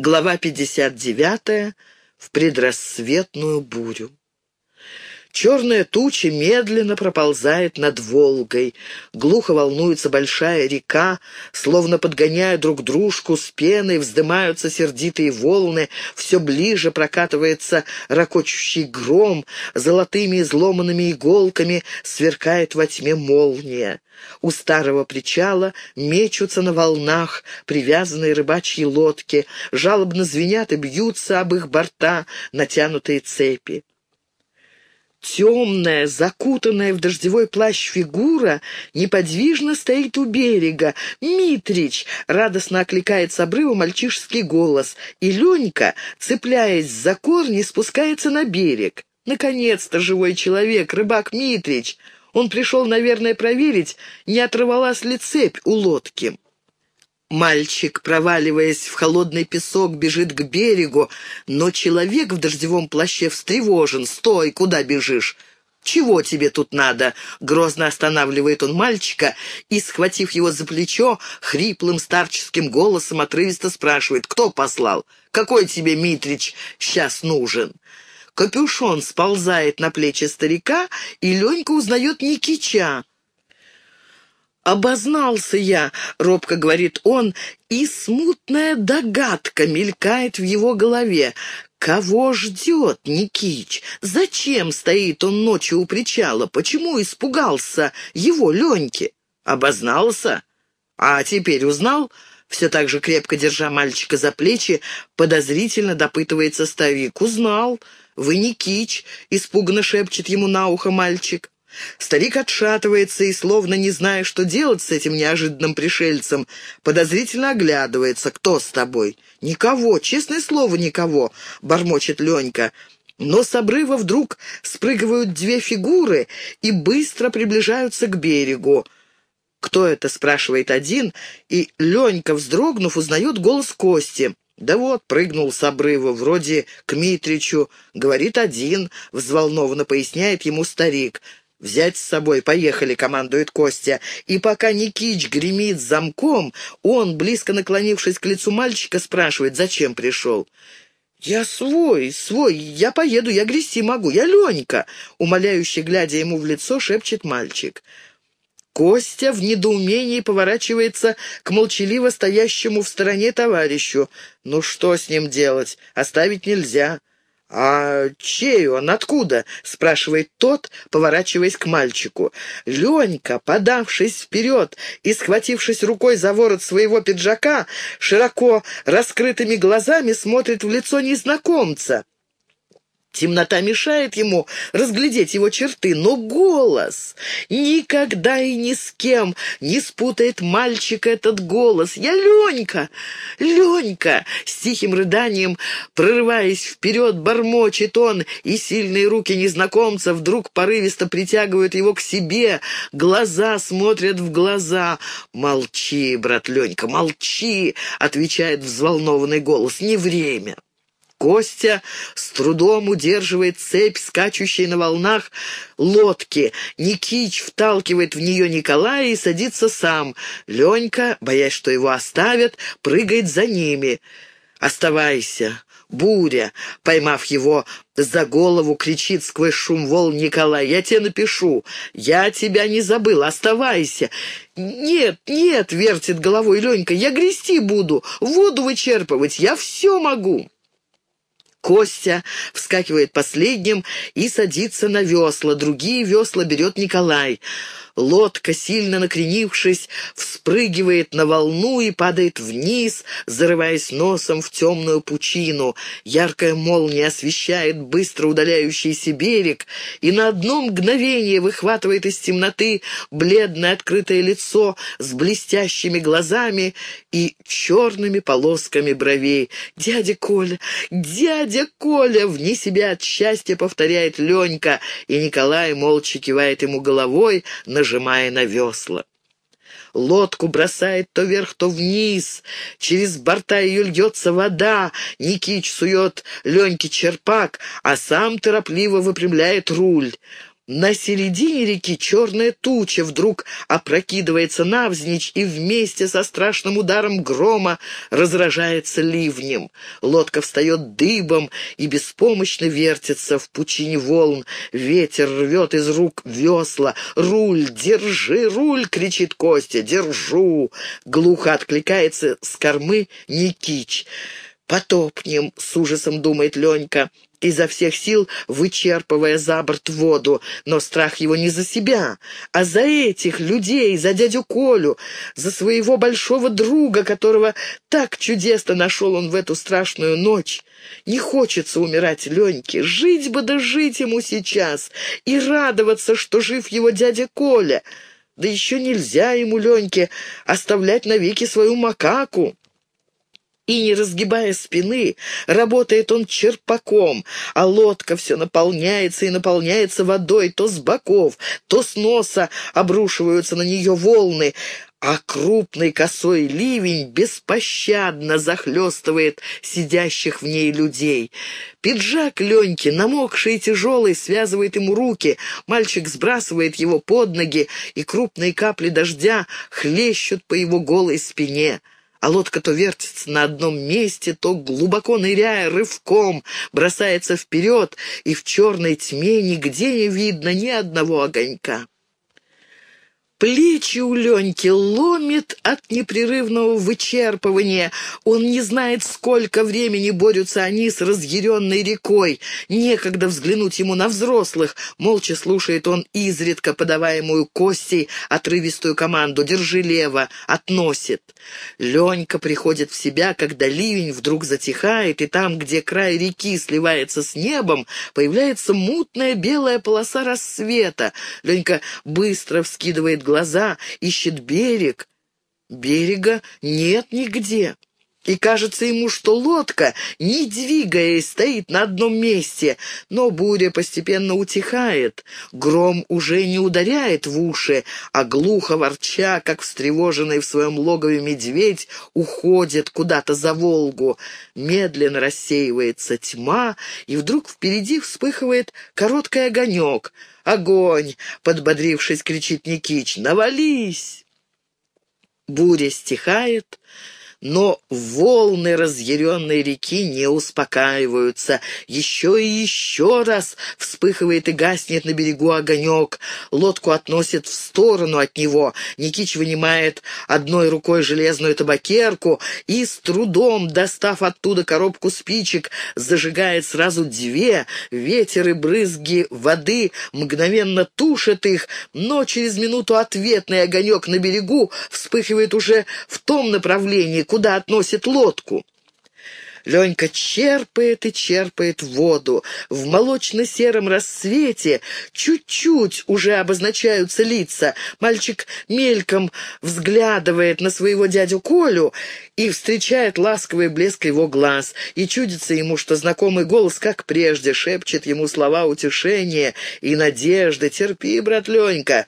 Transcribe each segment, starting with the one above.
Глава 59. В предрассветную бурю. Черная туча медленно проползает над Волгой. Глухо волнуется большая река, словно подгоняя друг дружку с пеной, вздымаются сердитые волны, все ближе прокатывается ракочущий гром, золотыми изломанными иголками сверкает во тьме молния. У старого причала мечутся на волнах привязанные рыбачьи лодки, жалобно звенят и бьются об их борта натянутые цепи. Темная, закутанная в дождевой плащ фигура неподвижно стоит у берега. «Митрич!» — радостно окликает с обрыва мальчишеский голос, и Ленька, цепляясь за корни, спускается на берег. Наконец-то живой человек, рыбак Митрич! Он пришел, наверное, проверить, не оторвалась ли цепь у лодки. Мальчик, проваливаясь в холодный песок, бежит к берегу, но человек в дождевом плаще встревожен. «Стой! Куда бежишь?» «Чего тебе тут надо?» — грозно останавливает он мальчика и, схватив его за плечо, хриплым старческим голосом отрывисто спрашивает, «Кто послал? Какой тебе, Митрич, сейчас нужен?» Капюшон сползает на плечи старика, и Ленька узнает Никича. «Обознался я», — робко говорит он, и смутная догадка мелькает в его голове. Кого ждет Никич? Зачем стоит он ночью у причала? Почему испугался его Леньки? Обознался? А теперь узнал? Все так же крепко держа мальчика за плечи, подозрительно допытывается старик. «Узнал. Вы Никич», — испуганно шепчет ему на ухо мальчик. Старик отшатывается и, словно не зная, что делать с этим неожиданным пришельцем, подозрительно оглядывается. «Кто с тобой?» «Никого, честное слово, никого», — бормочет Ленька. Но с обрыва вдруг спрыгивают две фигуры и быстро приближаются к берегу. «Кто это?» — спрашивает один, и Ленька, вздрогнув, узнает голос Кости. «Да вот, прыгнул с обрыва, вроде к Митричу. Говорит один», — взволнованно поясняет ему старик. «Взять с собой, поехали», — командует Костя. И пока Никич гремит замком, он, близко наклонившись к лицу мальчика, спрашивает, зачем пришел. «Я свой, свой, я поеду, я грести могу, я Ленька», — умоляюще глядя ему в лицо, шепчет мальчик. Костя в недоумении поворачивается к молчаливо стоящему в стороне товарищу. «Ну что с ним делать? Оставить нельзя. «А чей он? Откуда?» — спрашивает тот, поворачиваясь к мальчику. Ленька, подавшись вперед и схватившись рукой за ворот своего пиджака, широко раскрытыми глазами смотрит в лицо незнакомца. Темнота мешает ему разглядеть его черты, но голос никогда и ни с кем не спутает мальчик этот голос. «Я Ленька! Ленька!» С тихим рыданием, прорываясь вперед, бормочет он, и сильные руки незнакомца вдруг порывисто притягивают его к себе. Глаза смотрят в глаза. «Молчи, брат Ленька, молчи!» — отвечает взволнованный голос. «Не время!» Костя с трудом удерживает цепь, скачущей на волнах лодки. Никич вталкивает в нее Николая и садится сам. Ленька, боясь, что его оставят, прыгает за ними. «Оставайся!» Буря, поймав его за голову, кричит сквозь шум волн Николай. «Я тебе напишу. Я тебя не забыл. Оставайся». «Нет, нет», — вертит головой Ленька, — «я грести буду, воду вычерпывать. Я все могу». Костя вскакивает последним и садится на весла. Другие весла берет Николай. Лодка, сильно накренившись, вспрыгивает на волну и падает вниз, зарываясь носом в темную пучину. Яркая молния освещает быстро удаляющийся берег и на одно мгновение выхватывает из темноты бледное открытое лицо с блестящими глазами и черными полосками бровей. «Дядя Коля! Дядя Коля!» Вне себя от счастья повторяет Ленька, и Николай молча кивает ему головой, на нажимая на весла. Лодку бросает то вверх, то вниз. Через борта ее льется вода. Никич сует Леньке черпак, а сам торопливо выпрямляет руль. На середине реки черная туча вдруг опрокидывается навзничь и вместе со страшным ударом грома разражается ливнем. Лодка встает дыбом и беспомощно вертится в пучине волн. Ветер рвет из рук весла. «Руль! Держи руль!» — кричит Костя. «Держу!» — глухо откликается с кормы Никич. «Потопнем!» — с ужасом думает Ленька изо всех сил вычерпывая за борт воду, но страх его не за себя, а за этих людей, за дядю Колю, за своего большого друга, которого так чудесно нашел он в эту страшную ночь. Не хочется умирать Леньке, жить бы да жить ему сейчас и радоваться, что жив его дядя Коля. Да еще нельзя ему, Леньке, оставлять навеки свою макаку и, не разгибая спины, работает он черпаком, а лодка все наполняется и наполняется водой то с боков, то с носа обрушиваются на нее волны, а крупный косой ливень беспощадно захлестывает сидящих в ней людей. Пиджак Леньки, намокший и тяжелый, связывает ему руки, мальчик сбрасывает его под ноги, и крупные капли дождя хлещут по его голой спине а лодка то вертится на одном месте, то, глубоко ныряя, рывком бросается вперед, и в черной тьме нигде не видно ни одного огонька. Плечи у Леньки ломит от непрерывного вычерпывания. Он не знает, сколько времени борются они с разъяренной рекой. Некогда взглянуть ему на взрослых. Молча слушает он изредка подаваемую Костей отрывистую команду «Держи лево», относит. Ленька приходит в себя, когда ливень вдруг затихает, и там, где край реки сливается с небом, появляется мутная белая полоса рассвета. Ленька быстро вскидывает глаза, ищет берег. Берега нет нигде. И кажется ему, что лодка, не двигаясь, стоит на одном месте, но буря постепенно утихает. Гром уже не ударяет в уши, а глухо ворча, как встревоженный в своем логове медведь, уходит куда-то за Волгу. Медленно рассеивается тьма, и вдруг впереди вспыхивает короткий огонек. «Огонь!» — подбодрившись, кричит Никич. «Навались!» Буря стихает, но волны разъяренной реки не успокаиваются. Еще и еще раз вспыхивает и гаснет на берегу огонек. Лодку относит в сторону от него. Никич вынимает одной рукой железную табакерку и, с трудом достав оттуда коробку спичек, зажигает сразу две. Ветер и брызги воды мгновенно тушат их, но через минуту ответный огонек на берегу вспыхивает уже в том направлении, куда относит лодку. Ленька черпает и черпает воду. В молочно-сером рассвете чуть-чуть уже обозначаются лица. Мальчик мельком взглядывает на своего дядю Колю и встречает ласковый блеск его глаз. И чудится ему, что знакомый голос, как прежде, шепчет ему слова утешения и надежды. «Терпи, брат Ленька,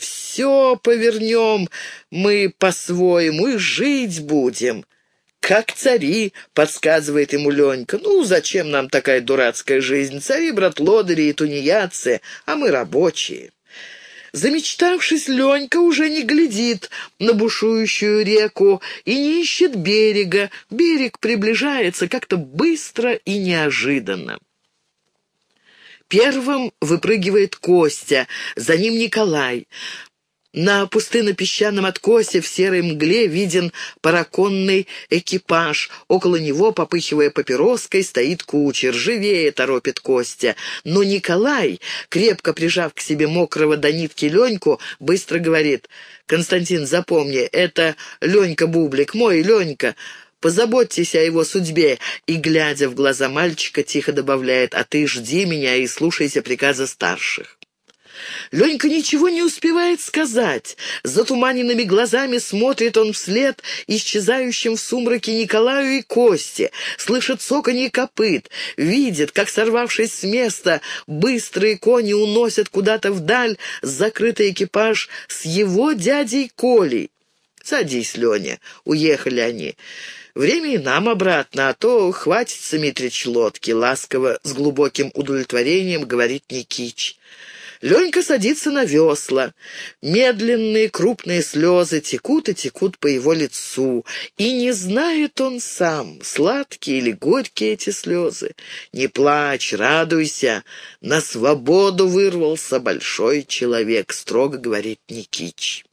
все повернем мы по-своему и жить будем. «Как цари», — подсказывает ему Ленька. «Ну, зачем нам такая дурацкая жизнь? Цари, брат, лодыри и тунеядцы, а мы рабочие». Замечтавшись, Ленька уже не глядит на бушующую реку и не ищет берега. Берег приближается как-то быстро и неожиданно. Первым выпрыгивает Костя, за ним Николай. На пустынно-песчаном откосе в серой мгле виден параконный экипаж. Около него, попыхивая папироской, стоит кучер. Живее торопит Костя. Но Николай, крепко прижав к себе мокрого до нитки Леньку, быстро говорит, «Константин, запомни, это Ленька Бублик, мой Ленька». Позаботьтесь о его судьбе!» И, глядя в глаза мальчика, тихо добавляет, «А ты жди меня и слушайся приказа старших». Ленька ничего не успевает сказать. Затуманенными глазами смотрит он вслед исчезающим в сумраке Николаю и Косте, слышит цоканье копыт, видит, как, сорвавшись с места, быстрые кони уносят куда-то вдаль закрытый экипаж с его дядей Колей. «Садись, Леня», — уехали они. Время и нам обратно, а то хватится, Митрич, лодки», — ласково, с глубоким удовлетворением говорит Никич. Ленька садится на весла. Медленные крупные слезы текут и текут по его лицу. И не знает он сам, сладкие или горькие эти слезы. Не плачь, радуйся. На свободу вырвался большой человек, строго говорит Никич.